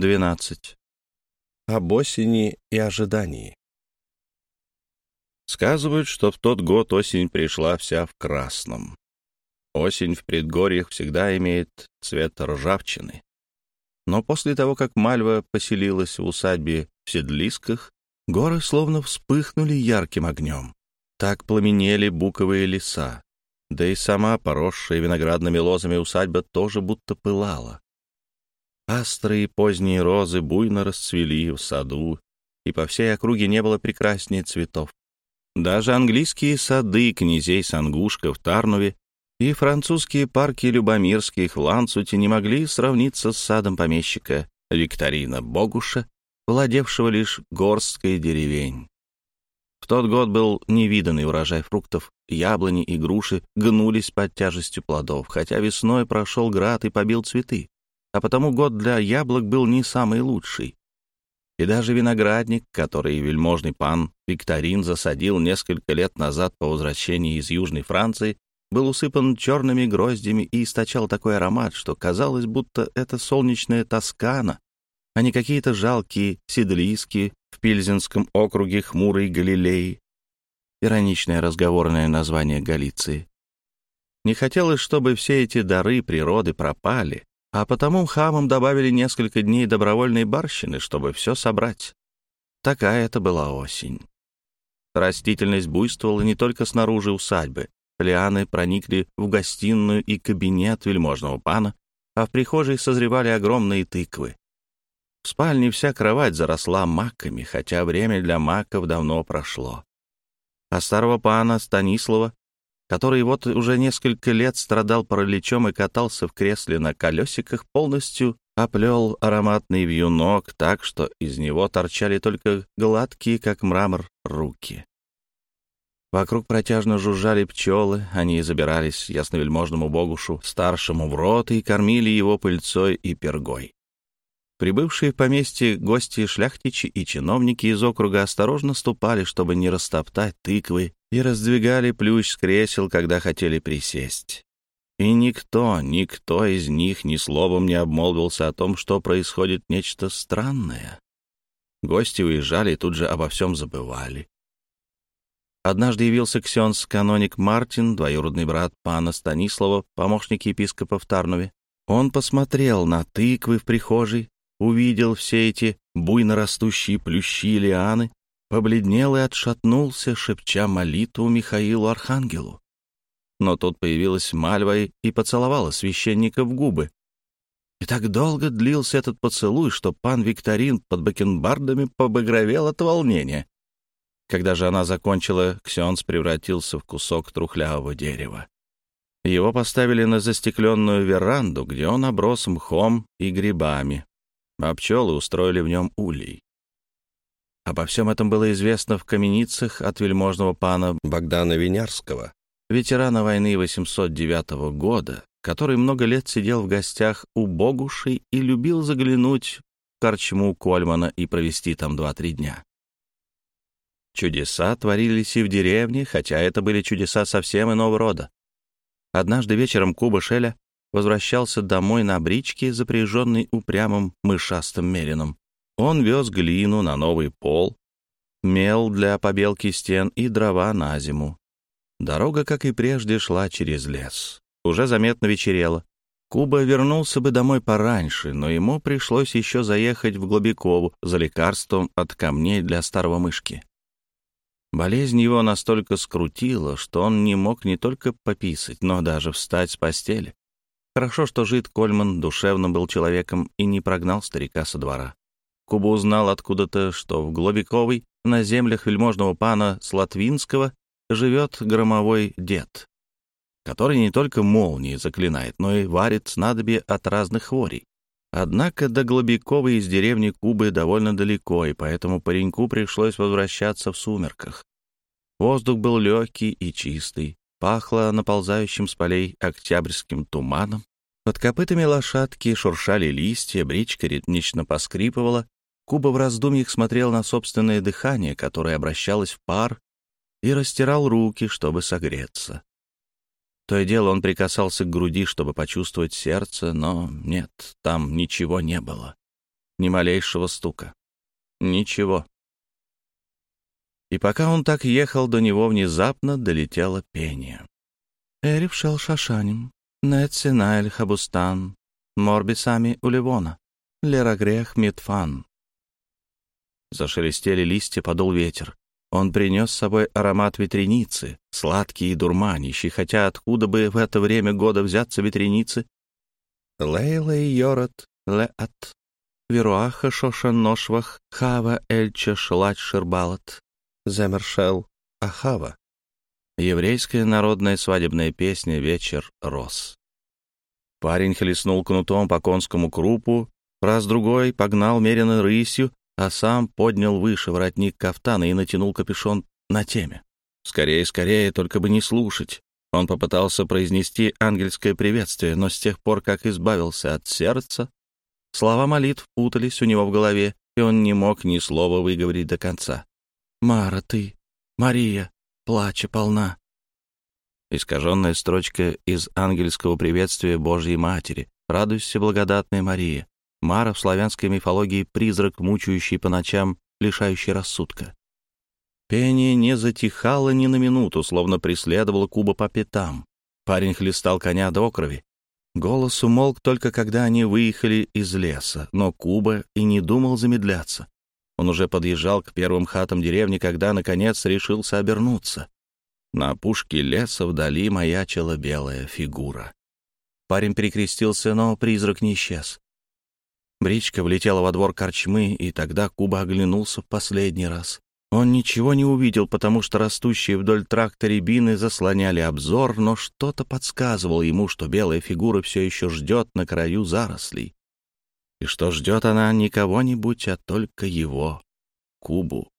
12. Об осени и ожидании. Сказывают, что в тот год осень пришла вся в красном. Осень в предгорьях всегда имеет цвет ржавчины. Но после того, как Мальва поселилась в усадьбе в Седлисках, горы словно вспыхнули ярким огнем. Так пламенели буковые леса. Да и сама поросшая виноградными лозами усадьба тоже будто пылала. Астры поздние розы буйно расцвели в саду, и по всей округе не было прекраснее цветов. Даже английские сады князей Сангушка в Тарнове и французские парки Любомирских в Ланцуте не могли сравниться с садом помещика Викторина Богуша, владевшего лишь горсткой деревень. В тот год был невиданный урожай фруктов, яблони и груши гнулись под тяжестью плодов, хотя весной прошел град и побил цветы а потому год для яблок был не самый лучший. И даже виноградник, который вельможный пан Викторин засадил несколько лет назад по возвращении из Южной Франции, был усыпан черными гроздями и источал такой аромат, что казалось, будто это солнечная Тоскана, а не какие-то жалкие седлиски в Пильзенском округе хмурой Галилеи. Ироничное разговорное название Галиции. Не хотелось, чтобы все эти дары природы пропали, а потому хамам добавили несколько дней добровольной барщины, чтобы все собрать. Такая это была осень. Растительность буйствовала не только снаружи усадьбы. Лианы проникли в гостиную и кабинет вельможного пана, а в прихожей созревали огромные тыквы. В спальне вся кровать заросла маками, хотя время для маков давно прошло. А старого пана Станислава который вот уже несколько лет страдал параличом и катался в кресле на колесиках, полностью оплел ароматный вьюнок так, что из него торчали только гладкие, как мрамор, руки. Вокруг протяжно жужжали пчелы, они забирались ясновельможному богушу, старшему в рот, и кормили его пыльцой и пергой. Прибывшие в поместье гости шляхтичи и чиновники из округа осторожно ступали, чтобы не растоптать тыквы и раздвигали плющ с кресел, когда хотели присесть. И никто, никто из них ни словом не обмолвился о том, что происходит нечто странное. Гости уезжали и тут же обо всем забывали. Однажды явился ксенс-каноник Мартин, двоюродный брат пана Станислава, помощник епископа в Тарнове. Он посмотрел на тыквы в прихожей, увидел все эти буйно растущие плющи лианы побледнел и отшатнулся, шепча молитву Михаилу Архангелу. Но тут появилась Мальва и поцеловала священника в губы. И так долго длился этот поцелуй, что пан Викторин под бакенбардами побагровел от волнения. Когда же она закончила, Ксенс превратился в кусок трухлявого дерева. Его поставили на застекленную веранду, где он оброс мхом и грибами, а пчелы устроили в нем улей. Обо всем этом было известно в каменицах от вельможного пана Богдана Винярского, ветерана войны 809 года, который много лет сидел в гостях у Богуши и любил заглянуть в корчму Кольмана и провести там два-три дня. Чудеса творились и в деревне, хотя это были чудеса совсем иного рода. Однажды вечером Куба Шеля возвращался домой на бричке, запряженной упрямым мышастым мерином. Он вез глину на новый пол, мел для побелки стен и дрова на зиму. Дорога, как и прежде, шла через лес. Уже заметно вечерело. Куба вернулся бы домой пораньше, но ему пришлось еще заехать в Глобякову за лекарством от камней для старого мышки. Болезнь его настолько скрутила, что он не мог не только пописать, но даже встать с постели. Хорошо, что жид Кольман душевно был человеком и не прогнал старика со двора. Куба узнал откуда-то, что в Глобиковой, на землях вельможного пана Слатвинского, живет громовой дед, который не только молнии заклинает, но и варит снадобье от разных хворей. Однако до Глобиковой из деревни Кубы довольно далеко, и поэтому пареньку пришлось возвращаться в сумерках. Воздух был легкий и чистый, пахло наползающим с полей октябрьским туманом. Под копытами лошадки шуршали листья, бричка ритмично поскрипывала, Куба в раздумьях смотрел на собственное дыхание, которое обращалось в пар, и растирал руки, чтобы согреться. То и дело он прикасался к груди, чтобы почувствовать сердце, но нет, там ничего не было. ни малейшего стука. Ничего. И пока он так ехал, до него внезапно долетело пение. «Эриф шел шашаним, нет синаэль хабустан, морбисами уливона, лерагрех митфан». Зашелестели листья, подул ветер. Он принес с собой аромат ветреницы, сладкий и дурманящий, хотя откуда бы в это время года взяться ветреницы? Лейла и Йорат леат, Веруаха шошаношвах, хава эльча шлать шербалат, земершел ахава. Еврейская народная свадебная песня «Вечер рос». Парень хлестнул кнутом по конскому крупу, раз-другой погнал меренно рысью, а сам поднял выше воротник кафтана и натянул капюшон на теме. Скорее, скорее, только бы не слушать. Он попытался произнести ангельское приветствие, но с тех пор, как избавился от сердца, слова молитв путались у него в голове, и он не мог ни слова выговорить до конца. «Мара, ты! Мария! Плача полна!» Искаженная строчка из ангельского приветствия Божьей Матери. «Радуйся, благодатная Мария!» Мара в славянской мифологии — призрак, мучающий по ночам, лишающий рассудка. Пение не затихало ни на минуту, словно преследовало Куба по пятам. Парень хлестал коня до крови. Голос умолк только когда они выехали из леса, но Куба и не думал замедляться. Он уже подъезжал к первым хатам деревни, когда, наконец, решился обернуться. На опушке леса вдали маячила белая фигура. Парень перекрестился, но призрак не исчез. Бричка влетела во двор корчмы, и тогда Куба оглянулся в последний раз. Он ничего не увидел, потому что растущие вдоль тракта рябины заслоняли обзор, но что-то подсказывало ему, что белая фигура все еще ждет на краю зарослей. И что ждет она не кого-нибудь, а только его, Кубу.